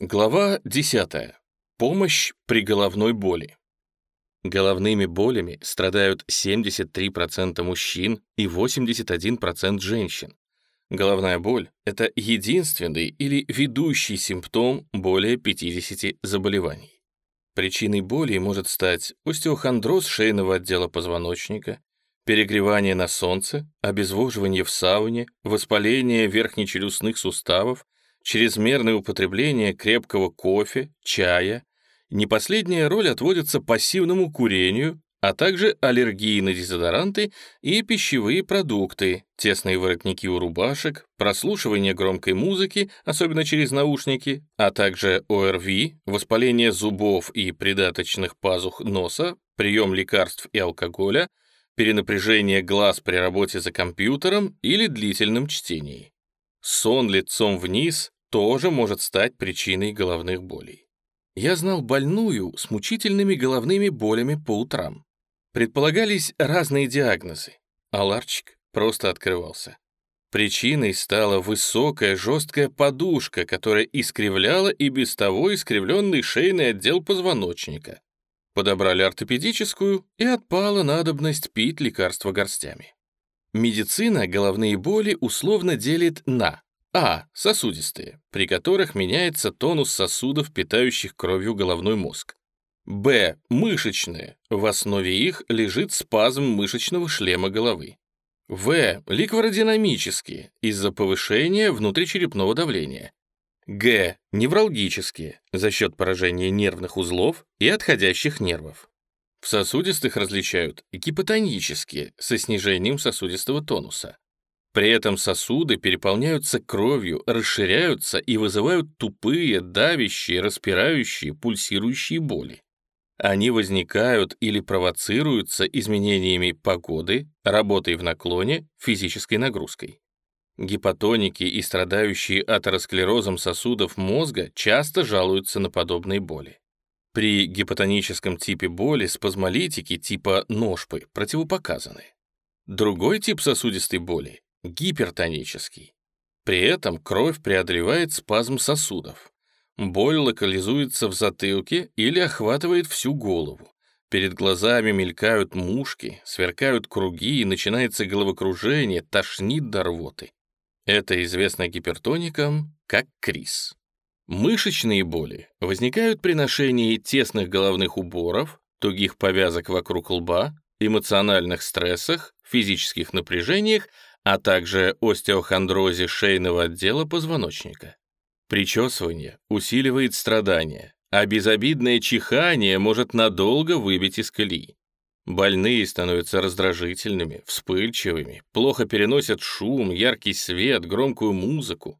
Глава 10. Помощь при головной боли. Головными болями страдают 73% мужчин и 81% женщин. Головная боль — это единственный или ведущий симптом более 50 заболеваний. Причиной боли может стать остеохондроз шейного отдела позвоночника, перегревание на солнце, обезвоживание в сауне, воспаление верхнечелюстных суставов, чрезмерное употребление крепкого кофе, чая. Не последняя роль отводится пассивному курению, а также аллергии на дезодоранты и пищевые продукты, тесные воротники у рубашек, прослушивание громкой музыки, особенно через наушники, а также ОРВИ, воспаление зубов и придаточных пазух носа, прием лекарств и алкоголя, перенапряжение глаз при работе за компьютером или длительном чтении. Сон лицом вниз тоже может стать причиной головных болей. Я знал больную с мучительными головными болями по утрам. Предполагались разные диагнозы, а ларчик просто открывался. Причиной стала высокая жесткая подушка, которая искривляла и без того искривленный шейный отдел позвоночника. Подобрали ортопедическую, и отпала надобность пить лекарства горстями. Медицина головные боли условно делит на а. Сосудистые, при которых меняется тонус сосудов, питающих кровью головной мозг. Б. Мышечные, в основе их лежит спазм мышечного шлема головы. В. Ликвородинамические, из-за повышения внутричерепного давления. Г. Невралгические, за счет поражения нервных узлов и отходящих нервов. В сосудистых различают гипотонические, со снижением сосудистого тонуса. При этом сосуды переполняются кровью, расширяются и вызывают тупые, давящие, распирающие, пульсирующие боли. Они возникают или провоцируются изменениями погоды, работой в наклоне, физической нагрузкой. Гипотоники и страдающие атеросклерозом сосудов мозга часто жалуются на подобные боли. При гипотоническом типе боли спазмолитики типа ножпы противопоказаны. Другой тип сосудистой боли гипертонический. При этом кровь преодолевает спазм сосудов. Боль локализуется в затылке или охватывает всю голову. Перед глазами мелькают мушки, сверкают круги и начинается головокружение, тошнит до рвоты. Это известно гипертоникам как криз. Мышечные боли возникают при ношении тесных головных уборов, тугих повязок вокруг лба, эмоциональных стрессах, физических напряжениях, а также остеохондрозе шейного отдела позвоночника. Причесывание усиливает страдания, а безобидное чихание может надолго выбить из колеи. Больные становятся раздражительными, вспыльчивыми, плохо переносят шум, яркий свет, громкую музыку.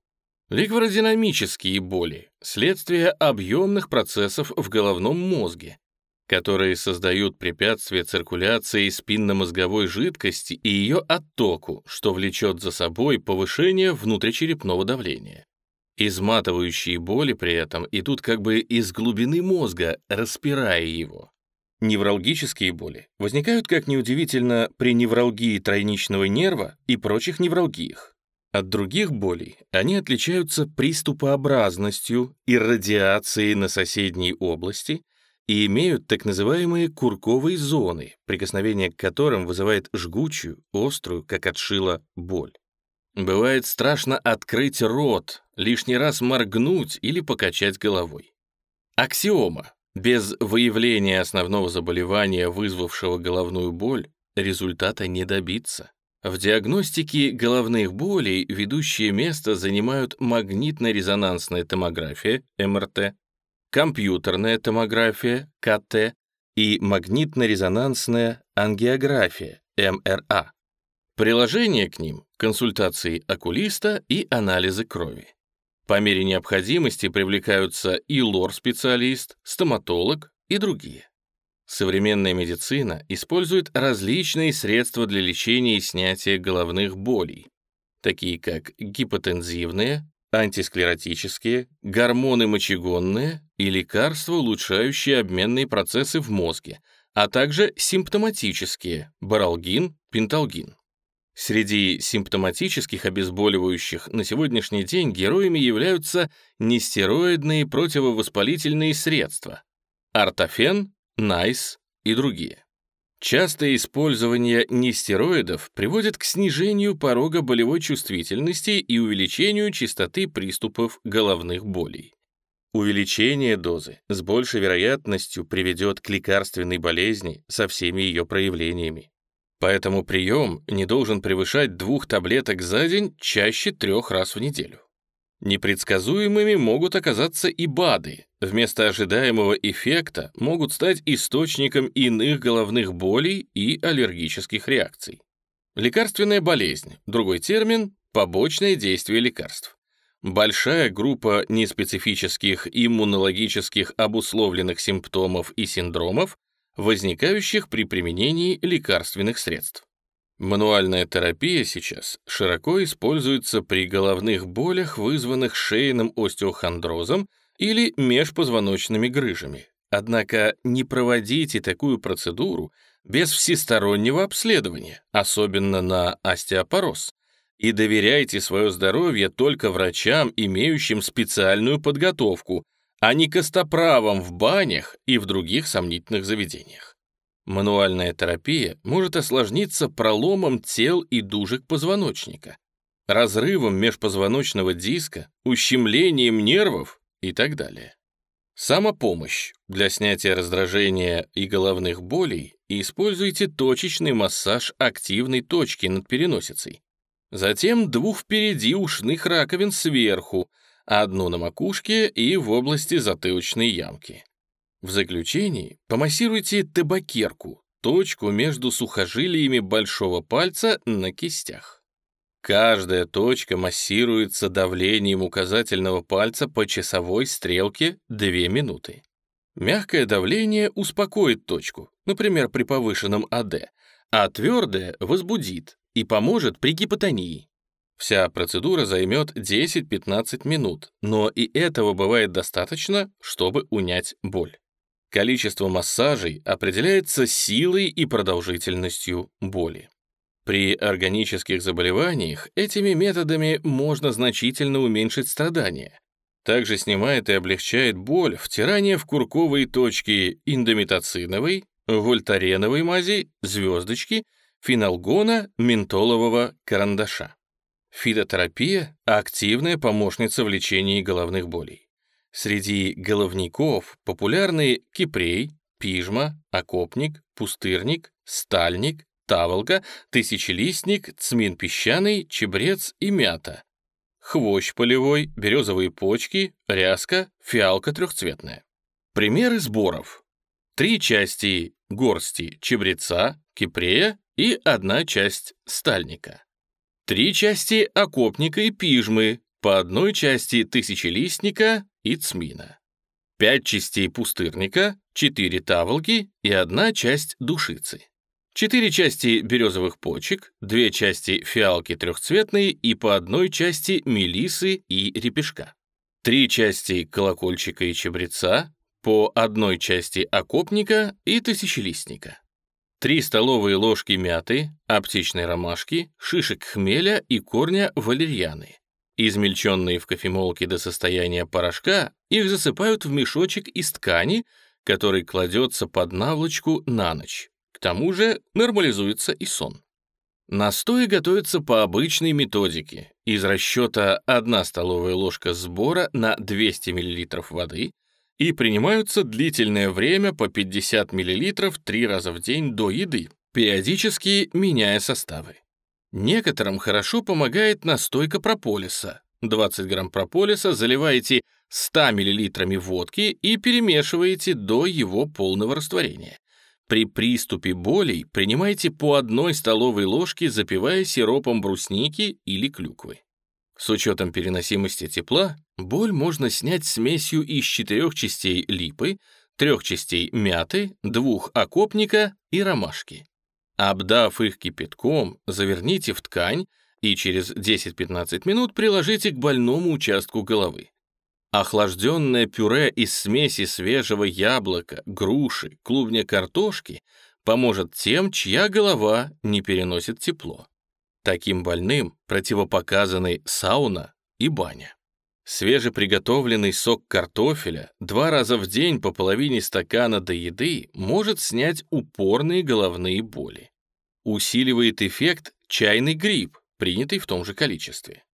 Ликвородинамические боли – следствие объемных процессов в головном мозге, которые создают препятствие циркуляции спинномозговой жидкости и ее оттоку, что влечет за собой повышение внутричерепного давления. Изматывающие боли при этом идут как бы из глубины мозга, распирая его. Невралгические боли возникают, как неудивительно, при невралгии тройничного нерва и прочих невралгиях. От других болей они отличаются приступообразностью и радиацией на соседней области и имеют так называемые курковые зоны, прикосновение к которым вызывает жгучую, острую, как от шила, боль. Бывает страшно открыть рот, лишний раз моргнуть или покачать головой. Аксиома. Без выявления основного заболевания, вызвавшего головную боль, результата не добиться. В диагностике головных болей ведущее место занимают магнитно-резонансная томография, МРТ, компьютерная томография, КТ, и магнитно-резонансная ангиография, МРА. Приложение к ним – консультации окулиста и анализы крови. По мере необходимости привлекаются и лор-специалист, стоматолог и другие. Современная медицина использует различные средства для лечения и снятия головных болей, такие как гипотензивные, антисклеротические, гормоны мочегонные и лекарства, улучшающие обменные процессы в мозге, а также симптоматические – баралгин, пенталгин. Среди симптоматических обезболивающих на сегодняшний день героями являются нестероидные противовоспалительные средства – ортофен, найс и другие. Частое использование нестероидов приводит к снижению порога болевой чувствительности и увеличению частоты приступов головных болей. Увеличение дозы с большей вероятностью приведет к лекарственной болезни со всеми ее проявлениями. Поэтому прием не должен превышать двух таблеток за день чаще трех раз в неделю. Непредсказуемыми могут оказаться и БАДы. Вместо ожидаемого эффекта могут стать источником иных головных болей и аллергических реакций. Лекарственная болезнь, другой термин – побочное действие лекарств. Большая группа неспецифических иммунологических обусловленных симптомов и синдромов, возникающих при применении лекарственных средств. Мануальная терапия сейчас широко используется при головных болях, вызванных шейным остеохондрозом или межпозвоночными грыжами. Однако не проводите такую процедуру без всестороннего обследования, особенно на остеопороз, и доверяйте свое здоровье только врачам, имеющим специальную подготовку, а не костоправам в банях и в других сомнительных заведениях. Мануальная терапия может осложниться проломом тел и дужек позвоночника, разрывом межпозвоночного диска, ущемлением нервов и так далее. Самопомощь. Для снятия раздражения и головных болей используйте точечный массаж активной точки над переносицей. Затем двух впереди ушных раковин сверху, одну на макушке и в области затылочной ямки. В заключении помассируйте табакерку, точку между сухожилиями большого пальца на кистях. Каждая точка массируется давлением указательного пальца по часовой стрелке 2 минуты. Мягкое давление успокоит точку, например, при повышенном АД, а твердое возбудит и поможет при гипотонии. Вся процедура займет 10-15 минут, но и этого бывает достаточно, чтобы унять боль. Количество массажей определяется силой и продолжительностью боли. При органических заболеваниях этими методами можно значительно уменьшить страдания. Также снимает и облегчает боль втирание в курковые точки индомитоциновой, вольтареновой мази, звездочки, фенолгона, ментолового карандаша. Фитотерапия – активная помощница в лечении головных болей. Среди головников популярны кипрей, пижма, окопник, пустырник, стальник, таволга, тысячелистник, цмин песчаный, чебрец и мята. Хвощ полевой, березовые почки, ряска, фиалка трехцветная. Примеры сборов. Три части горсти чебреца, кипрея и одна часть стальника. Три части окопника и пижмы, по одной части тысячелистника и цмина. Пять частей пустырника, четыре таволги и одна часть душицы. Четыре части березовых почек, две части фиалки трехцветной и по одной части мелисы и репешка. Три части колокольчика и чабреца, по одной части окопника и тысячелистника. Три столовые ложки мяты, аптечной ромашки, шишек хмеля и корня валерьяны. Измельченные в кофемолке до состояния порошка, их засыпают в мешочек из ткани, который кладется под наволочку на ночь. Тому же нормализуется и сон. Настои готовятся по обычной методике. Из расчета 1 столовая ложка сбора на 200 мл воды и принимаются длительное время по 50 мл три раза в день до еды, периодически меняя составы. Некоторым хорошо помогает настойка прополиса. 20 грамм прополиса заливаете 100 миллилитрами водки и перемешиваете до его полного растворения. При приступе болей принимайте по одной столовой ложке, запивая сиропом брусники или клюквы. С учетом переносимости тепла, боль можно снять смесью из четырех частей липы, трех частей мяты, двух окопника и ромашки. Обдав их кипятком, заверните в ткань и через 10-15 минут приложите к больному участку головы. Охлажденное пюре из смеси свежего яблока, груши, клубня картошки поможет тем, чья голова не переносит тепло. Таким больным противопоказаны сауна и баня. Свежеприготовленный сок картофеля два раза в день по половине стакана до еды может снять упорные головные боли. Усиливает эффект чайный гриб, принятый в том же количестве.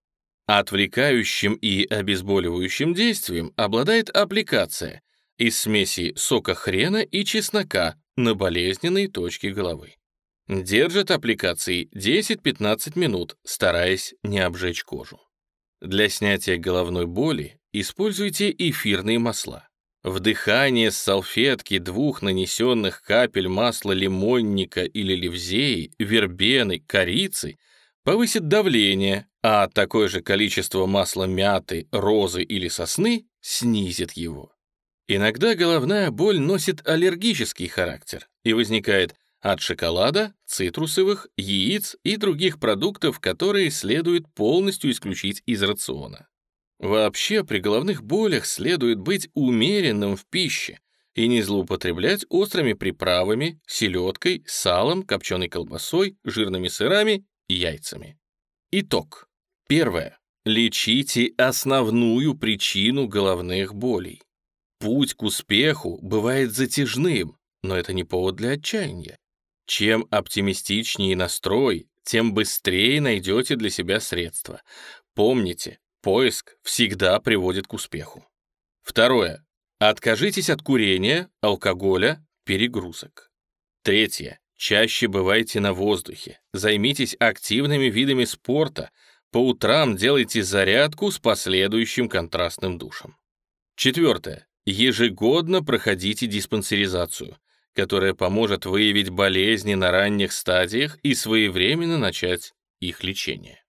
Отвлекающим и обезболивающим действием обладает аппликация из смеси сока хрена и чеснока на болезненные точки головы. Держит аппликации 10-15 минут, стараясь не обжечь кожу. Для снятия головной боли используйте эфирные масла. Вдыхание с салфетки двух нанесенных капель масла лимонника или ливзеи, вербены, корицы повысит давление, а такое же количество масла мяты, розы или сосны снизит его. Иногда головная боль носит аллергический характер и возникает от шоколада, цитрусовых, яиц и других продуктов, которые следует полностью исключить из рациона. Вообще, при головных болях следует быть умеренным в пище и не злоупотреблять острыми приправами, селедкой, салом, копченой колбасой, жирными сырами яйцами. Итог. Первое. Лечите основную причину головных болей. Путь к успеху бывает затяжным, но это не повод для отчаяния. Чем оптимистичнее настрой, тем быстрее найдете для себя средства. Помните, поиск всегда приводит к успеху. Второе. Откажитесь от курения, алкоголя, перегрузок. Третье. Чаще бывайте на воздухе. Займитесь активными видами спорта. По утрам делайте зарядку с последующим контрастным душем. Четвертое. Ежегодно проходите диспансеризацию которая поможет выявить болезни на ранних стадиях и своевременно начать их лечение.